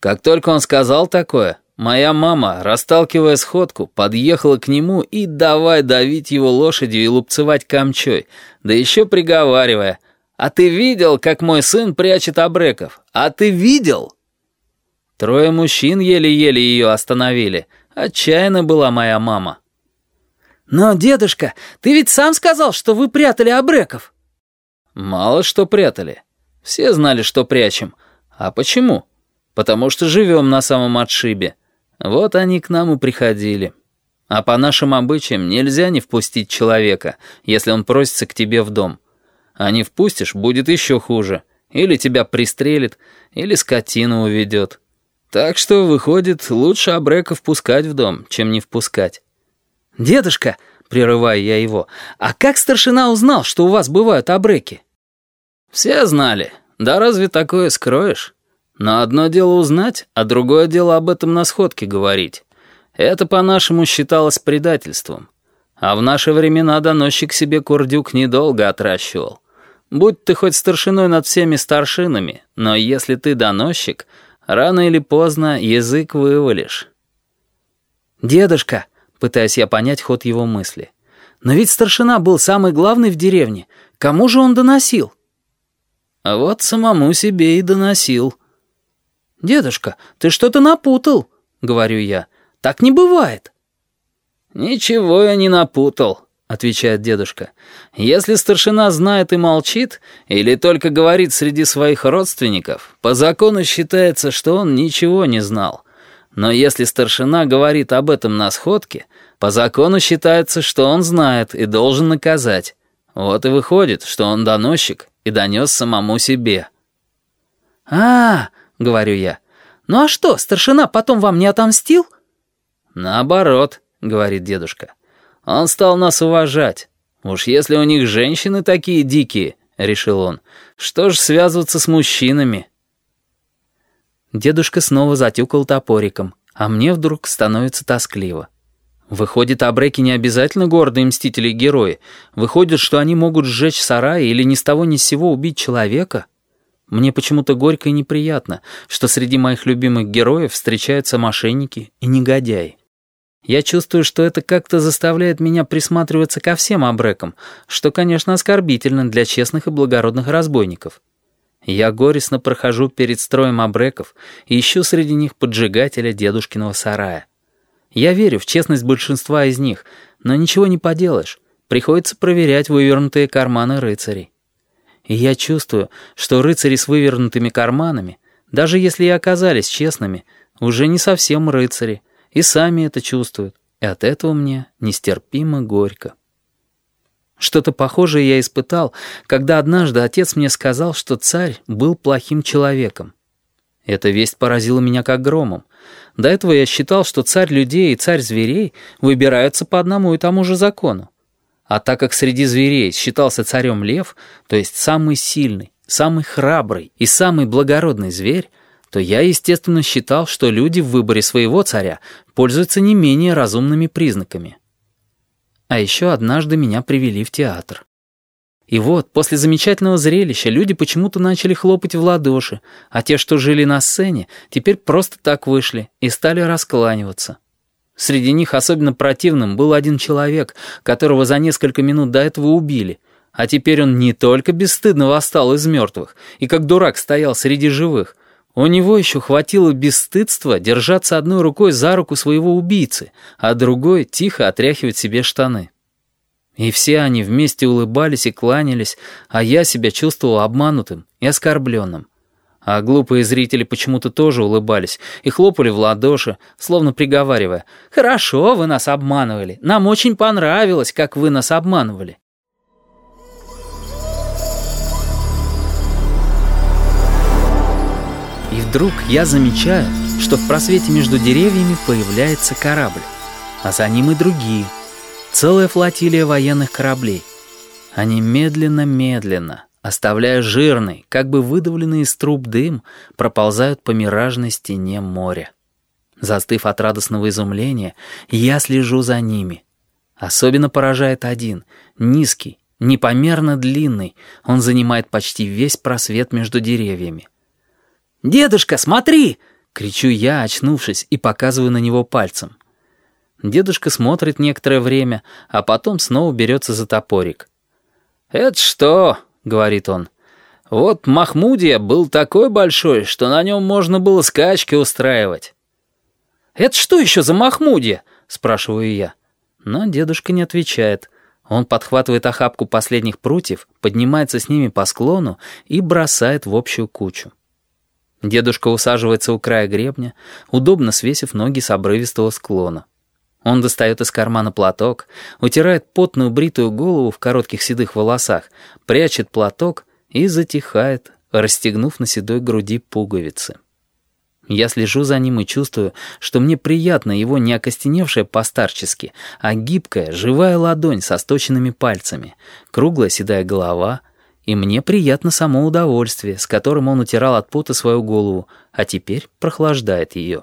Как только он сказал такое, моя мама, расталкивая сходку, подъехала к нему и давай давить его лошадью и лупцевать камчой, да еще приговаривая, «А ты видел, как мой сын прячет обреков? А ты видел?» Трое мужчин еле-еле ее остановили. Отчаянно была моя мама. «Но, дедушка, ты ведь сам сказал, что вы прятали обреков». «Мало что прятали. Все знали, что прячем. А почему?» Потому что живем на самом отшибе. Вот они к нам и приходили. А по нашим обычаям нельзя не впустить человека, если он просится к тебе в дом. А не впустишь, будет еще хуже. Или тебя пристрелит, или скотину уведет. Так что, выходит, лучше обрека впускать в дом, чем не впускать. «Дедушка», — прерываю я его, — «а как старшина узнал, что у вас бывают обреки?» «Все знали. Да разве такое скроешь?» Но одно дело узнать, а другое дело об этом на сходке говорить. Это, по-нашему, считалось предательством. А в наши времена доносчик себе курдюк недолго отращивал. Будь ты хоть старшиной над всеми старшинами, но если ты доносчик, рано или поздно язык вывалишь. «Дедушка», — пытаясь я понять ход его мысли, «но ведь старшина был самый главный в деревне. Кому же он доносил?» «А вот самому себе и доносил», «Дедушка, ты что-то напутал», — говорю я. «Так не бывает». «Ничего я не напутал», — отвечает дедушка. «Если старшина знает и молчит, или только говорит среди своих родственников, по закону считается, что он ничего не знал. Но если старшина говорит об этом на сходке, по закону считается, что он знает и должен наказать. Вот и выходит, что он доносчик и донес самому себе». «А, — говорю я. «Ну а что, старшина потом вам не отомстил?» «Наоборот», — говорит дедушка. «Он стал нас уважать. Уж если у них женщины такие дикие, — решил он, — что ж связываться с мужчинами?» Дедушка снова затюкал топориком, а мне вдруг становится тоскливо. Выходит, абреки не обязательно гордые мстители и герои. Выходит, что они могут сжечь сарай или ни с того ни с сего убить человека. Мне почему-то горько и неприятно, что среди моих любимых героев встречаются мошенники и негодяи. Я чувствую, что это как-то заставляет меня присматриваться ко всем абрекам, что, конечно, оскорбительно для честных и благородных разбойников. Я горестно прохожу перед строем абреков и ищу среди них поджигателя дедушкиного сарая. Я верю в честность большинства из них, но ничего не поделаешь. Приходится проверять вывернутые карманы рыцарей. И я чувствую, что рыцари с вывернутыми карманами, даже если и оказались честными, уже не совсем рыцари, и сами это чувствуют, и от этого мне нестерпимо горько. Что-то похожее я испытал, когда однажды отец мне сказал, что царь был плохим человеком. Эта весть поразила меня как громом. До этого я считал, что царь людей и царь зверей выбираются по одному и тому же закону. А так как среди зверей считался царем лев, то есть самый сильный, самый храбрый и самый благородный зверь, то я, естественно, считал, что люди в выборе своего царя пользуются не менее разумными признаками. А еще однажды меня привели в театр. И вот, после замечательного зрелища, люди почему-то начали хлопать в ладоши, а те, что жили на сцене, теперь просто так вышли и стали раскланиваться. Среди них особенно противным был один человек, которого за несколько минут до этого убили, а теперь он не только бесстыдно восстал из мертвых и как дурак стоял среди живых, у него еще хватило бесстыдства держаться одной рукой за руку своего убийцы, а другой тихо отряхивать себе штаны. И все они вместе улыбались и кланялись, а я себя чувствовал обманутым и оскорбленным. А глупые зрители почему-то тоже улыбались и хлопали в ладоши, словно приговаривая «Хорошо, вы нас обманывали. Нам очень понравилось, как вы нас обманывали». И вдруг я замечаю, что в просвете между деревьями появляется корабль, а за ним и другие. Целая флотилия военных кораблей. Они медленно-медленно, оставляя жирный, как бы выдавленный из труб дым, проползают по миражной стене моря. Застыв от радостного изумления, я слежу за ними. Особенно поражает один, низкий, непомерно длинный, он занимает почти весь просвет между деревьями. «Дедушка, смотри!» Кричу я, очнувшись, и показываю на него пальцем. Дедушка смотрит некоторое время, а потом снова берется за топорик. «Это что?» — говорит он. «Вот Махмудия был такой большой, что на нем можно было скачки устраивать». «Это что еще за Махмудия?» — спрашиваю я. Но дедушка не отвечает. Он подхватывает охапку последних прутьев, поднимается с ними по склону и бросает в общую кучу. Дедушка усаживается у края гребня, удобно свесив ноги с обрывистого склона. Он достает из кармана платок, утирает потную бритую голову в коротких седых волосах, прячет платок и затихает, расстегнув на седой груди пуговицы. Я слежу за ним и чувствую, что мне приятно его не окостеневшая постарчески, а гибкая, живая ладонь со сточенными пальцами, круглая седая голова, и мне приятно само удовольствие, с которым он утирал от пота свою голову, а теперь прохлаждает ее.